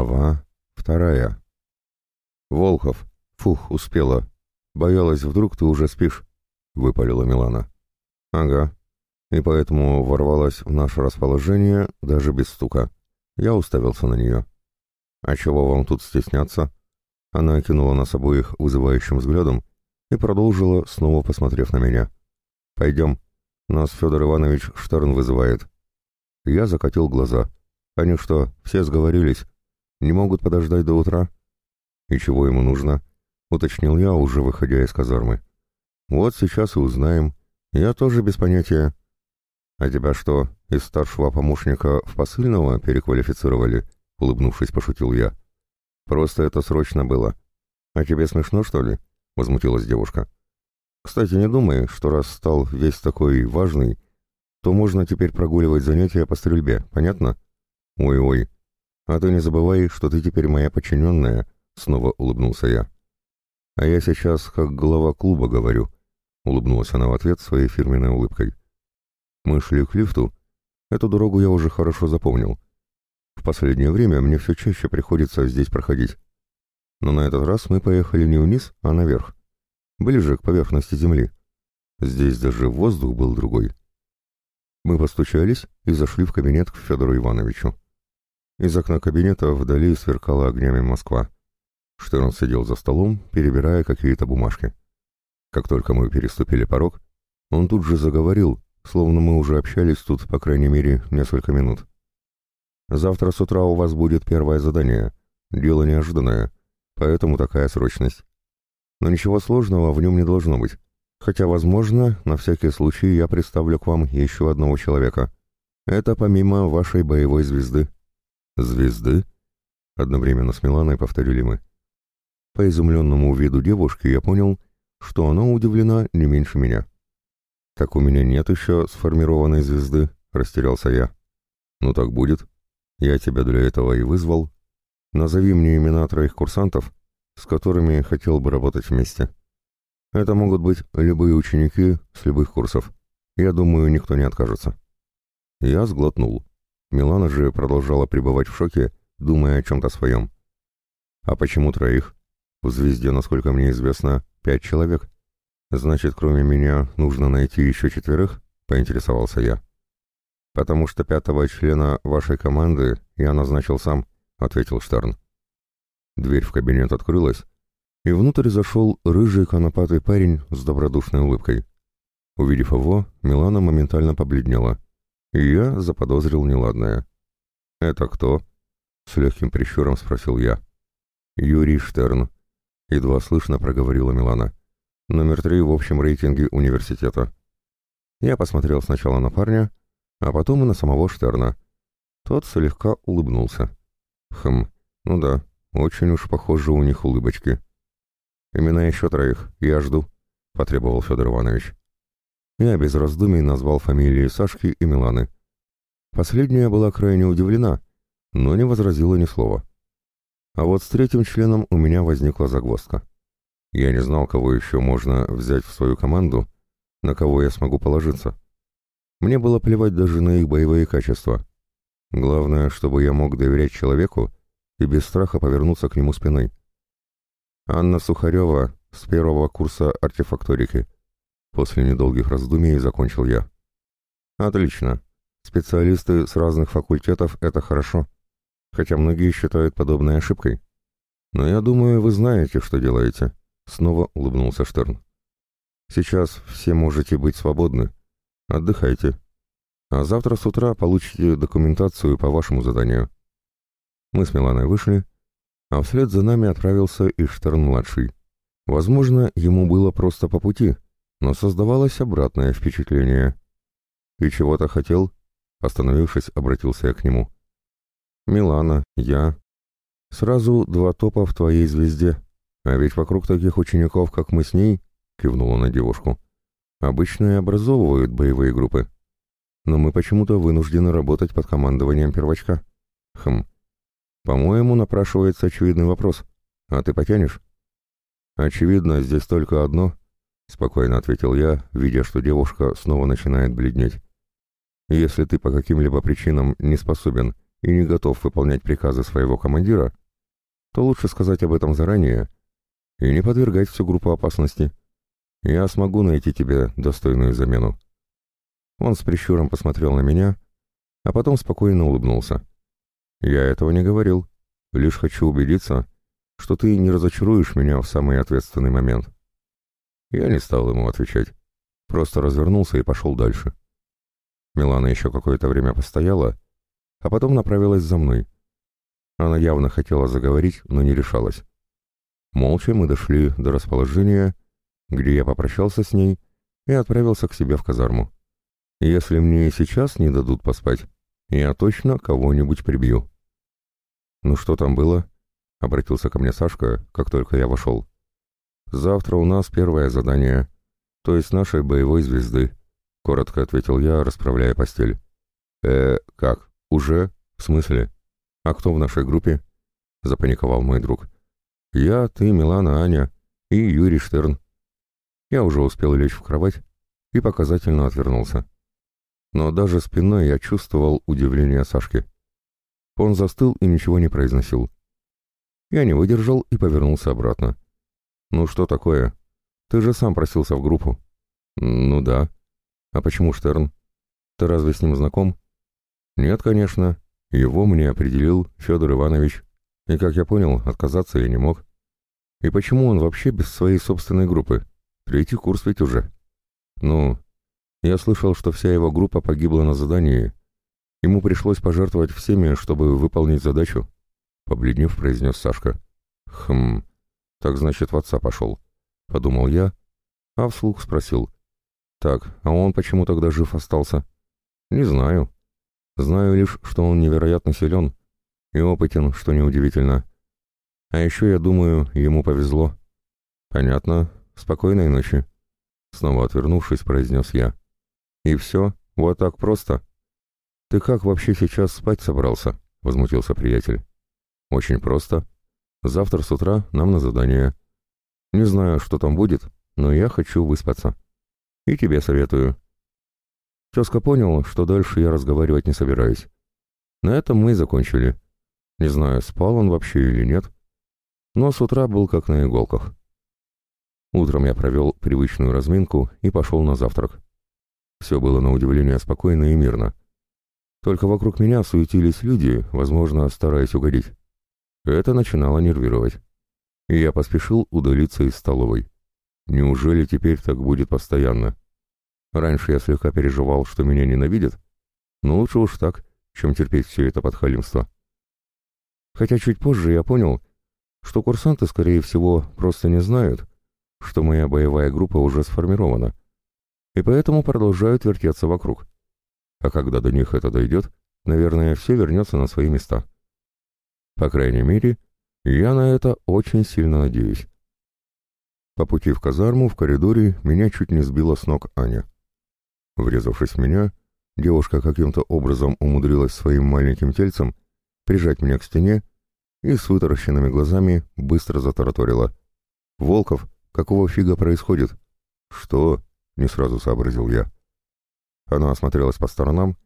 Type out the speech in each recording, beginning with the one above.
Глава а? вторая. «Волхов, фух, успела. Боялась, вдруг ты уже спишь», — выпалила Милана. «Ага. И поэтому ворвалась в наше расположение даже без стука. Я уставился на нее». «А чего вам тут стесняться?» Она окинула нас обоих вызывающим взглядом и продолжила, снова посмотрев на меня. «Пойдем. Нас Федор Иванович Штерн вызывает». Я закатил глаза. «Они что, все сговорились?» Не могут подождать до утра?» «И чего ему нужно?» — уточнил я, уже выходя из казармы. «Вот сейчас и узнаем. Я тоже без понятия». «А тебя что, из старшего помощника в посыльного переквалифицировали?» — улыбнувшись, пошутил я. «Просто это срочно было. А тебе смешно, что ли?» — возмутилась девушка. «Кстати, не думай, что раз стал весь такой важный, то можно теперь прогуливать занятия по стрельбе, понятно?» «Ой-ой», а ты не забывай, что ты теперь моя подчиненная, снова улыбнулся я. А я сейчас как глава клуба говорю, улыбнулась она в ответ своей фирменной улыбкой. Мы шли к лифту. Эту дорогу я уже хорошо запомнил. В последнее время мне все чаще приходится здесь проходить. Но на этот раз мы поехали не вниз, а наверх. Ближе к поверхности земли. Здесь даже воздух был другой. Мы постучались и зашли в кабинет к Федору Ивановичу. Из окна кабинета вдали сверкала огнями Москва. Штерн сидел за столом, перебирая какие-то бумажки. Как только мы переступили порог, он тут же заговорил, словно мы уже общались тут, по крайней мере, несколько минут. «Завтра с утра у вас будет первое задание. Дело неожиданное, поэтому такая срочность. Но ничего сложного в нем не должно быть. Хотя, возможно, на всякий случай я представлю к вам еще одного человека. Это помимо вашей боевой звезды». «Звезды?» — одновременно с Миланой повторили мы. По изумленному виду девушки я понял, что она удивлена не меньше меня. «Так у меня нет еще сформированной звезды», — растерялся я. «Ну так будет. Я тебя для этого и вызвал. Назови мне имена троих курсантов, с которыми хотел бы работать вместе. Это могут быть любые ученики с любых курсов. Я думаю, никто не откажется». Я сглотнул. Милана же продолжала пребывать в шоке, думая о чем-то своем. «А почему троих? В «Звезде», насколько мне известно, пять человек. Значит, кроме меня нужно найти еще четверых?» — поинтересовался я. «Потому что пятого члена вашей команды я назначил сам», — ответил Штерн. Дверь в кабинет открылась, и внутрь зашел рыжий конопатый парень с добродушной улыбкой. Увидев его, Милана моментально побледнела — и я заподозрил неладное. «Это кто?» — с легким прищуром спросил я. «Юрий Штерн», — едва слышно проговорила Милана. «Номер три в общем рейтинге университета». Я посмотрел сначала на парня, а потом и на самого Штерна. Тот слегка улыбнулся. «Хм, ну да, очень уж похожи у них улыбочки». «Имена еще троих, я жду», — потребовал Федор Иванович. Я без раздумий назвал фамилии Сашки и Миланы. Последняя была крайне удивлена, но не возразила ни слова. А вот с третьим членом у меня возникла загвоздка. Я не знал, кого еще можно взять в свою команду, на кого я смогу положиться. Мне было плевать даже на их боевые качества. Главное, чтобы я мог доверять человеку и без страха повернуться к нему спиной. Анна Сухарева с первого курса артефакторики — После недолгих раздумий закончил я. Отлично. Специалисты с разных факультетов — это хорошо. Хотя многие считают подобной ошибкой. Но я думаю, вы знаете, что делаете. Снова улыбнулся Штерн. Сейчас все можете быть свободны. Отдыхайте. А завтра с утра получите документацию по вашему заданию. Мы с Миланой вышли, а вслед за нами отправился и Штерн-младший. Возможно, ему было просто по пути — но создавалось обратное впечатление. «И чего-то хотел?» Остановившись, обратился я к нему. «Милана, я...» «Сразу два топа в твоей звезде. А ведь вокруг таких учеников, как мы с ней...» Кивнула на девушку. «Обычно и образовывают боевые группы. Но мы почему-то вынуждены работать под командованием первочка. Хм. По-моему, напрашивается очевидный вопрос. А ты потянешь?» «Очевидно, здесь только одно, — спокойно ответил я, видя, что девушка снова начинает бледнеть. «Если ты по каким-либо причинам не способен и не готов выполнять приказы своего командира, то лучше сказать об этом заранее и не подвергать всю группу опасности. Я смогу найти тебе достойную замену». Он с прищуром посмотрел на меня, а потом спокойно улыбнулся. «Я этого не говорил. Лишь хочу убедиться, что ты не разочаруешь меня в самый ответственный момент». Я не стал ему отвечать. Просто развернулся и пошел дальше. Милана еще какое-то время постояла, а потом направилась за мной. Она явно хотела заговорить, но не решалась. Молча мы дошли до расположения, где я попрощался с ней и отправился к себе в казарму. Если мне и сейчас не дадут поспать, я точно кого-нибудь прибью. «Ну что там было?» — обратился ко мне Сашка, как только я вошел. Завтра у нас первое задание, то есть нашей боевой звезды», — коротко ответил я, расправляя постель. «Э, как? Уже? В смысле? А кто в нашей группе?» — запаниковал мой друг. «Я, ты, Милана, Аня и Юрий Штерн». Я уже успел лечь в кровать и показательно отвернулся. Но даже спиной я чувствовал удивление Сашки. Он застыл и ничего не произносил. Я не выдержал и повернулся обратно. «Ну что такое? Ты же сам просился в группу». «Ну да». «А почему Штерн? Ты разве с ним знаком?» «Нет, конечно. Его мне определил Федор Иванович. И, как я понял, отказаться я не мог. И почему он вообще без своей собственной группы? Третий курс ведь уже». «Ну...» Я слышал, что вся его группа погибла на задании. Ему пришлось пожертвовать всеми, чтобы выполнить задачу. Побледнев, произнес Сашка. «Хм...» Так значит, в отца пошел. Подумал я, а вслух спросил. Так, а он почему тогда жив остался? Не знаю. Знаю лишь, что он невероятно силен и опытен, что неудивительно. А еще, я думаю, ему повезло. Понятно. Спокойной ночи. Снова отвернувшись, произнес я. И все? Вот так просто? Ты как вообще сейчас спать собрался? Возмутился приятель. Очень просто. Завтра с утра нам на задание. Не знаю, что там будет, но я хочу выспаться. И тебе советую». Тезка понял, что дальше я разговаривать не собираюсь. На этом мы и закончили. Не знаю, спал он вообще или нет, но с утра был как на иголках. Утром я провел привычную разминку и пошел на завтрак. Все было на удивление спокойно и мирно. Только вокруг меня суетились люди, возможно, стараясь угодить. Это начинало нервировать. И я поспешил удалиться из столовой. Неужели теперь так будет постоянно? Раньше я слегка переживал, что меня ненавидят, но лучше уж так, чем терпеть все это подхалимство. Хотя чуть позже я понял, что курсанты, скорее всего, просто не знают, что моя боевая группа уже сформирована, и поэтому продолжают вертеться вокруг. А когда до них это дойдет, наверное, все вернется на свои места. По крайней мере, я на это очень сильно надеюсь. По пути в казарму в коридоре меня чуть не сбила с ног Аня. Врезавшись в меня, девушка каким-то образом умудрилась своим маленьким тельцем прижать меня к стене и с вытаращенными глазами быстро затараторила. «Волков, какого фига происходит?» «Что?» — не сразу сообразил я. Она осмотрелась по сторонам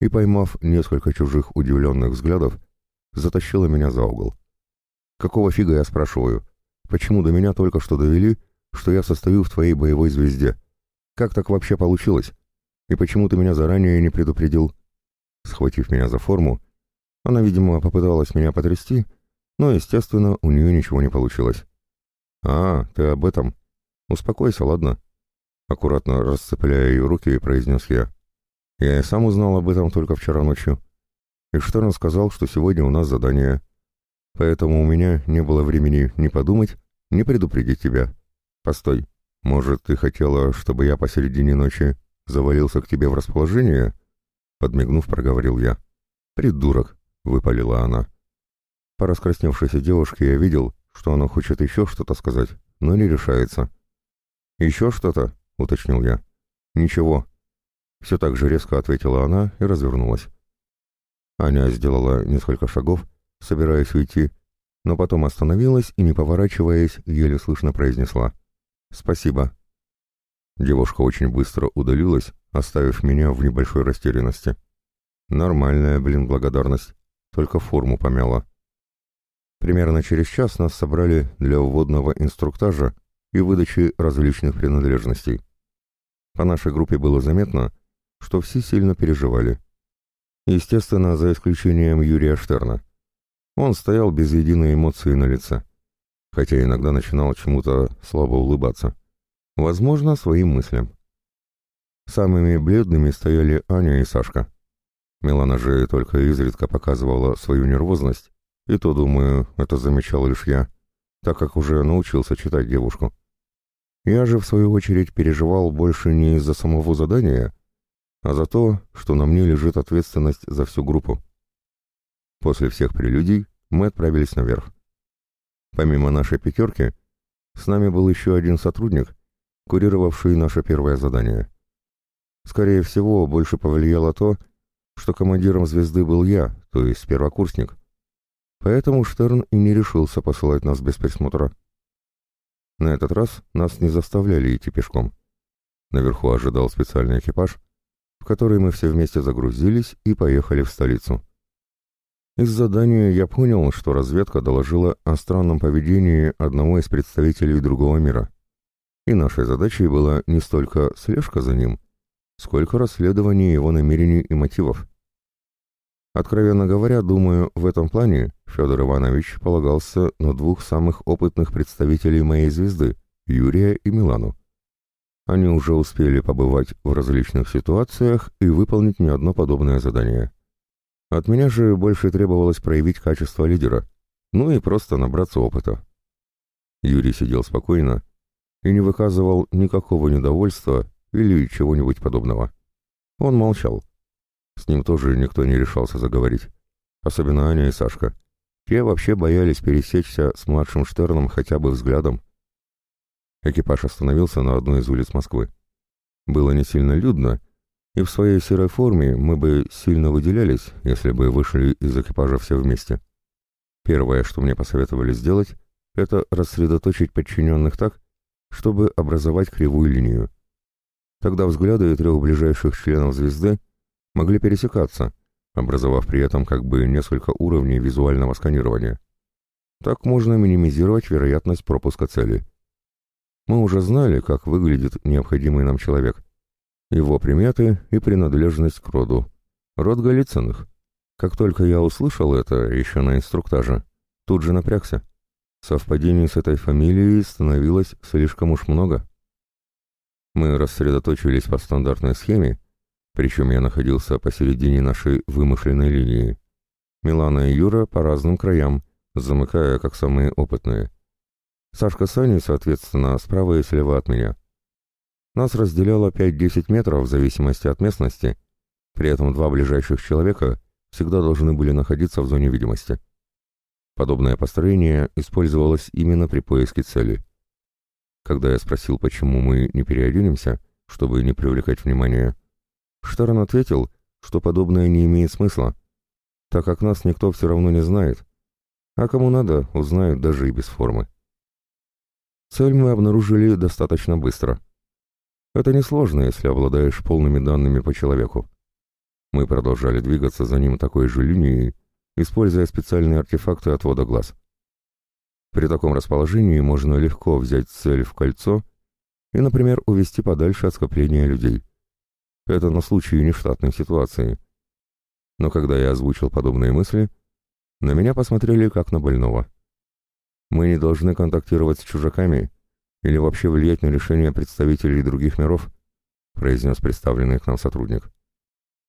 и, поймав несколько чужих удивленных взглядов, затащила меня за угол. Какого фига я спрашиваю? Почему до меня только что довели, что я состою в твоей боевой звезде? Как так вообще получилось? И почему ты меня заранее не предупредил? Схватив меня за форму, она, видимо, попыталась меня потрясти, но, естественно, у нее ничего не получилось. «А, ты об этом. Успокойся, ладно?» Аккуратно расцепляя ее руки, произнес я. «Я и сам узнал об этом только вчера ночью и Штерн сказал, что сегодня у нас задание. Поэтому у меня не было времени ни подумать, ни предупредить тебя. Постой, может, ты хотела, чтобы я посередине ночи завалился к тебе в расположение?» Подмигнув, проговорил я. «Придурок!» — выпалила она. По раскрасневшейся девушке я видел, что она хочет еще что-то сказать, но не решается. «Еще что-то?» — уточнил я. «Ничего». Все так же резко ответила она и развернулась. Аня сделала несколько шагов, собираясь уйти, но потом остановилась и, не поворачиваясь, еле слышно произнесла «Спасибо». Девушка очень быстро удалилась, оставив меня в небольшой растерянности. Нормальная, блин, благодарность, только форму помяла. Примерно через час нас собрали для вводного инструктажа и выдачи различных принадлежностей. По нашей группе было заметно, что все сильно переживали – естественно, за исключением Юрия Штерна. Он стоял без единой эмоции на лице, хотя иногда начинал чему-то слабо улыбаться. Возможно, своим мыслям. Самыми бледными стояли Аня и Сашка. Милана же только изредка показывала свою нервозность, и то, думаю, это замечал лишь я, так как уже научился читать девушку. Я же, в свою очередь, переживал больше не из-за самого задания, а за то, что на мне лежит ответственность за всю группу. После всех прелюдий мы отправились наверх. Помимо нашей пятерки, с нами был еще один сотрудник, курировавший наше первое задание. Скорее всего, больше повлияло то, что командиром звезды был я, то есть первокурсник. Поэтому Штерн и не решился посылать нас без присмотра. На этот раз нас не заставляли идти пешком. Наверху ожидал специальный экипаж, который мы все вместе загрузились и поехали в столицу. Из задания я понял, что разведка доложила о странном поведении одного из представителей другого мира. И нашей задачей была не столько слежка за ним, сколько расследование его намерений и мотивов. Откровенно говоря, думаю, в этом плане Федор Иванович полагался на двух самых опытных представителей моей звезды – Юрия и Милану. Они уже успели побывать в различных ситуациях и выполнить не одно подобное задание. От меня же больше требовалось проявить качество лидера, ну и просто набраться опыта. Юрий сидел спокойно и не выказывал никакого недовольства или чего-нибудь подобного. Он молчал. С ним тоже никто не решался заговорить. Особенно Аня и Сашка. Те вообще боялись пересечься с младшим Штерном хотя бы взглядом, Экипаж остановился на одной из улиц Москвы. Было не сильно людно, и в своей серой форме мы бы сильно выделялись, если бы вышли из экипажа все вместе. Первое, что мне посоветовали сделать, это рассредоточить подчиненных так, чтобы образовать кривую линию. Тогда взгляды трех ближайших членов звезды могли пересекаться, образовав при этом как бы несколько уровней визуального сканирования. Так можно минимизировать вероятность пропуска цели мы уже знали, как выглядит необходимый нам человек, его приметы и принадлежность к роду. Род Голицыных. Как только я услышал это еще на инструктаже, тут же напрягся. Совпадений с этой фамилией становилось слишком уж много. Мы рассредоточились по стандартной схеме, причем я находился посередине нашей вымышленной линии. Милана и Юра по разным краям, замыкая как самые опытные — Сашка с Аней, соответственно, справа и слева от меня. Нас разделяло 5-10 метров в зависимости от местности, при этом два ближайших человека всегда должны были находиться в зоне видимости. Подобное построение использовалось именно при поиске цели. Когда я спросил, почему мы не переоденемся, чтобы не привлекать внимание, Штерн ответил, что подобное не имеет смысла, так как нас никто все равно не знает, а кому надо, узнают даже и без формы. Цель мы обнаружили достаточно быстро. Это несложно, если обладаешь полными данными по человеку. Мы продолжали двигаться за ним такой же линией, используя специальные артефакты отвода глаз. При таком расположении можно легко взять цель в кольцо и, например, увести подальше от скопления людей. Это на случай нештатной ситуации. Но когда я озвучил подобные мысли, на меня посмотрели как на больного. Мы не должны контактировать с чужаками или вообще влиять на решения представителей других миров», произнес представленный к нам сотрудник.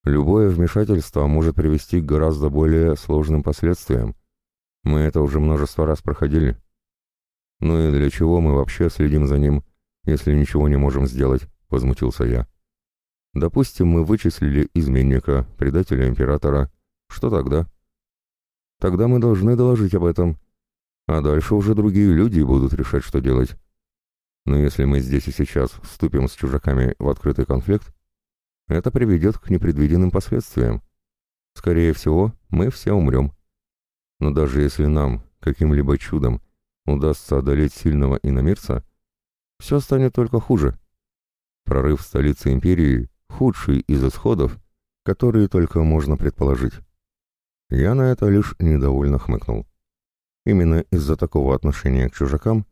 «Любое вмешательство может привести к гораздо более сложным последствиям. Мы это уже множество раз проходили. Ну и для чего мы вообще следим за ним, если ничего не можем сделать?» — возмутился я. «Допустим, мы вычислили изменника, предателя императора. Что тогда?» «Тогда мы должны доложить об этом», а дальше уже другие люди будут решать, что делать. Но если мы здесь и сейчас вступим с чужаками в открытый конфликт, это приведет к непредвиденным последствиям. Скорее всего, мы все умрем. Но даже если нам, каким-либо чудом, удастся одолеть сильного иномирца, все станет только хуже. Прорыв столицы империи – худший из исходов, которые только можно предположить. Я на это лишь недовольно хмыкнул. Именно из-за такого отношения к чужакам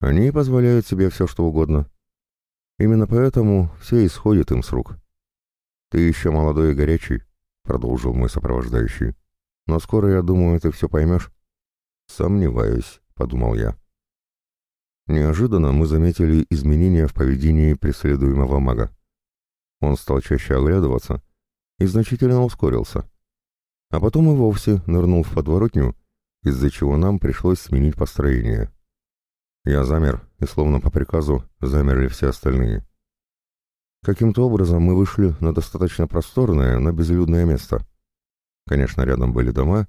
они позволяют себе все что угодно. Именно поэтому все исходит им с рук. «Ты еще молодой и горячий», — продолжил мой сопровождающий. «Но скоро, я думаю, ты все поймешь». «Сомневаюсь», — подумал я. Неожиданно мы заметили изменения в поведении преследуемого мага. Он стал чаще оглядываться и значительно ускорился. А потом и вовсе нырнул в подворотню из-за чего нам пришлось сменить построение. Я замер, и словно по приказу замерли все остальные. Каким-то образом мы вышли на достаточно просторное, но безлюдное место. Конечно, рядом были дома,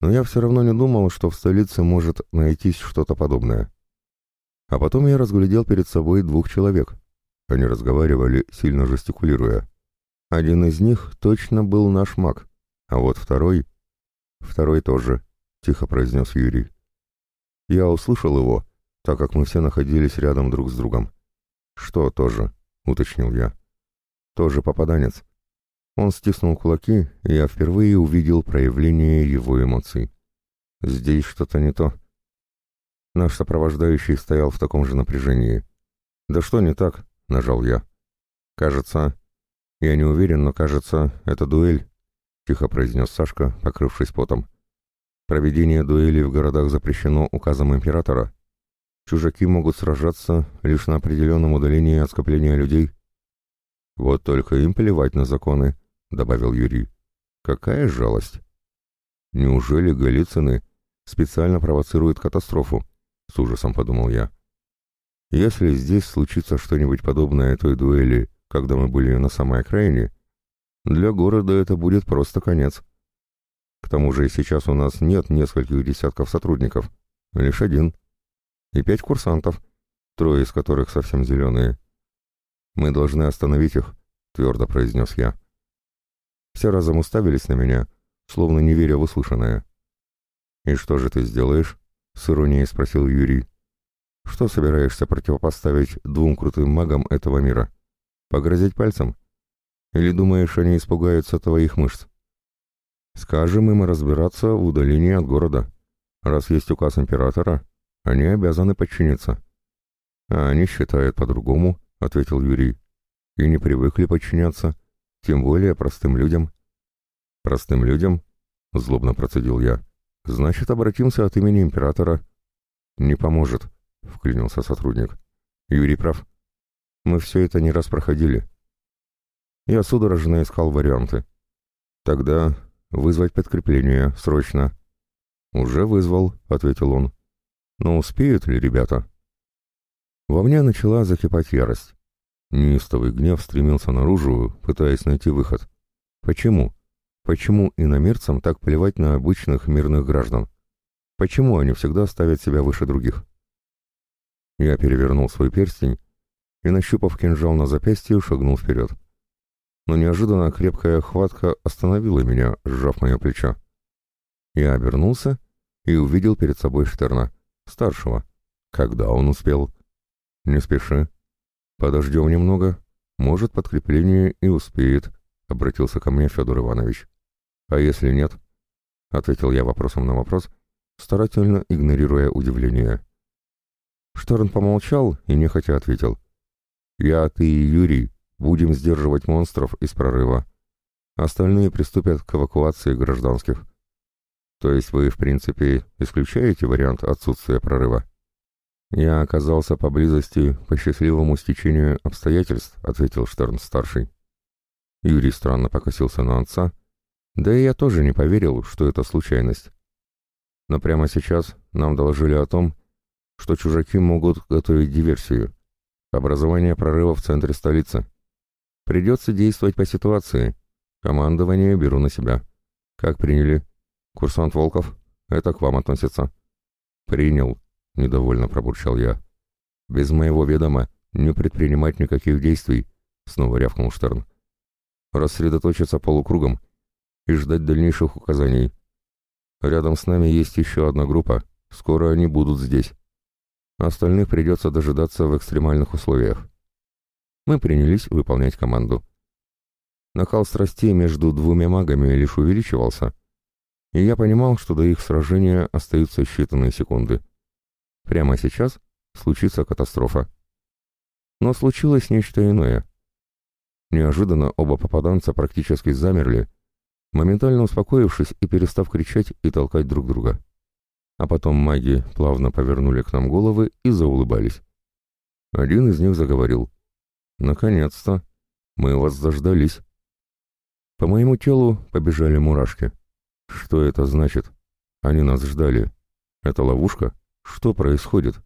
но я все равно не думал, что в столице может найтись что-то подобное. А потом я разглядел перед собой двух человек. Они разговаривали, сильно жестикулируя. Один из них точно был наш маг, а вот второй... Второй тоже — тихо произнес Юрий. Я услышал его, так как мы все находились рядом друг с другом. «Что тоже?» — уточнил я. «Тоже попаданец». Он стиснул кулаки, и я впервые увидел проявление его эмоций. «Здесь что-то не то». Наш сопровождающий стоял в таком же напряжении. «Да что не так?» — нажал я. «Кажется...» «Я не уверен, но кажется, это дуэль», — тихо произнес Сашка, покрывшись потом. Проведение дуэлей в городах запрещено указом императора. Чужаки могут сражаться лишь на определенном удалении от скопления людей. Вот только им плевать на законы, добавил Юрий. Какая жалость! Неужели Голицыны специально провоцируют катастрофу? С ужасом подумал я. Если здесь случится что-нибудь подобное той дуэли, когда мы были на самой окраине, для города это будет просто конец. К тому же и сейчас у нас нет нескольких десятков сотрудников, лишь один. И пять курсантов, трое из которых совсем зеленые. «Мы должны остановить их», — твердо произнес я. Все разом уставились на меня, словно не веря в услышанное. «И что же ты сделаешь?» — с иронией спросил Юрий. «Что собираешься противопоставить двум крутым магам этого мира? Погрозить пальцем? Или думаешь, они испугаются твоих мышц?» Скажем им разбираться в удалении от города. Раз есть указ императора, они обязаны подчиниться. А они считают по-другому, ответил Юрий. И не привыкли подчиняться, тем более простым людям. Простым людям? Злобно процедил я. Значит, обратимся от имени императора. Не поможет, вклинился сотрудник. Юрий прав. Мы все это не раз проходили. Я судорожно искал варианты. Тогда Вызвать подкрепление, срочно. Уже вызвал, ответил он. Но успеют ли ребята? Во мне начала закипать ярость. Неистовый гнев стремился наружу, пытаясь найти выход. Почему? Почему иномерцам так плевать на обычных мирных граждан? Почему они всегда ставят себя выше других? Я перевернул свой перстень и, нащупав кинжал на запястье, шагнул вперед но неожиданно крепкая хватка остановила меня, сжав мое плечо. Я обернулся и увидел перед собой Штерна, старшего. Когда он успел? Не спеши. Подождем немного. Может, подкрепление и успеет, — обратился ко мне Федор Иванович. А если нет? — ответил я вопросом на вопрос, старательно игнорируя удивление. Штерн помолчал и нехотя ответил. «Я, ты и Юрий Будем сдерживать монстров из прорыва. Остальные приступят к эвакуации гражданских. То есть вы, в принципе, исключаете вариант отсутствия прорыва? Я оказался поблизости по счастливому стечению обстоятельств, ответил Штерн-старший. Юрий странно покосился на отца, да и я тоже не поверил, что это случайность. Но прямо сейчас нам доложили о том, что чужаки могут готовить диверсию. Образование прорыва в центре столицы — Придется действовать по ситуации. Командование беру на себя. Как приняли? Курсант Волков, это к вам относится. Принял, недовольно пробурчал я. Без моего ведома не предпринимать никаких действий, снова рявкнул Штерн. Рассредоточиться полукругом и ждать дальнейших указаний. Рядом с нами есть еще одна группа, скоро они будут здесь. Остальных придется дожидаться в экстремальных условиях мы принялись выполнять команду. Накал страстей между двумя магами лишь увеличивался, и я понимал, что до их сражения остаются считанные секунды. Прямо сейчас случится катастрофа. Но случилось нечто иное. Неожиданно оба попаданца практически замерли, моментально успокоившись и перестав кричать и толкать друг друга. А потом маги плавно повернули к нам головы и заулыбались. Один из них заговорил. «Наконец-то! Мы вас дождались!» По моему телу побежали мурашки. «Что это значит? Они нас ждали. Это ловушка? Что происходит?»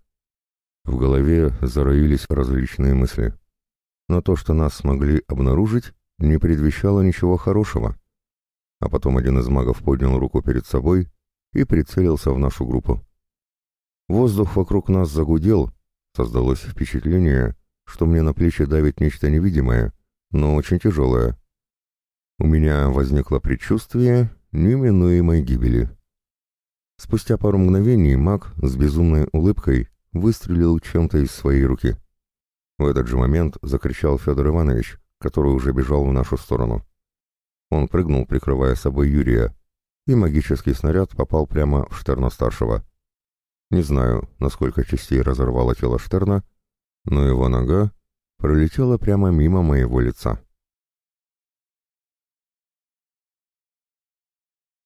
В голове зароились различные мысли. Но то, что нас смогли обнаружить, не предвещало ничего хорошего. А потом один из магов поднял руку перед собой и прицелился в нашу группу. Воздух вокруг нас загудел, создалось впечатление, что мне на плечи давит нечто невидимое, но очень тяжелое. У меня возникло предчувствие неминуемой гибели. Спустя пару мгновений маг с безумной улыбкой выстрелил чем-то из своей руки. В этот же момент закричал Федор Иванович, который уже бежал в нашу сторону. Он прыгнул, прикрывая собой Юрия, и магический снаряд попал прямо в Штерна-старшего. Не знаю, насколько частей разорвало тело Штерна, но его нога пролетела прямо мимо моего лица.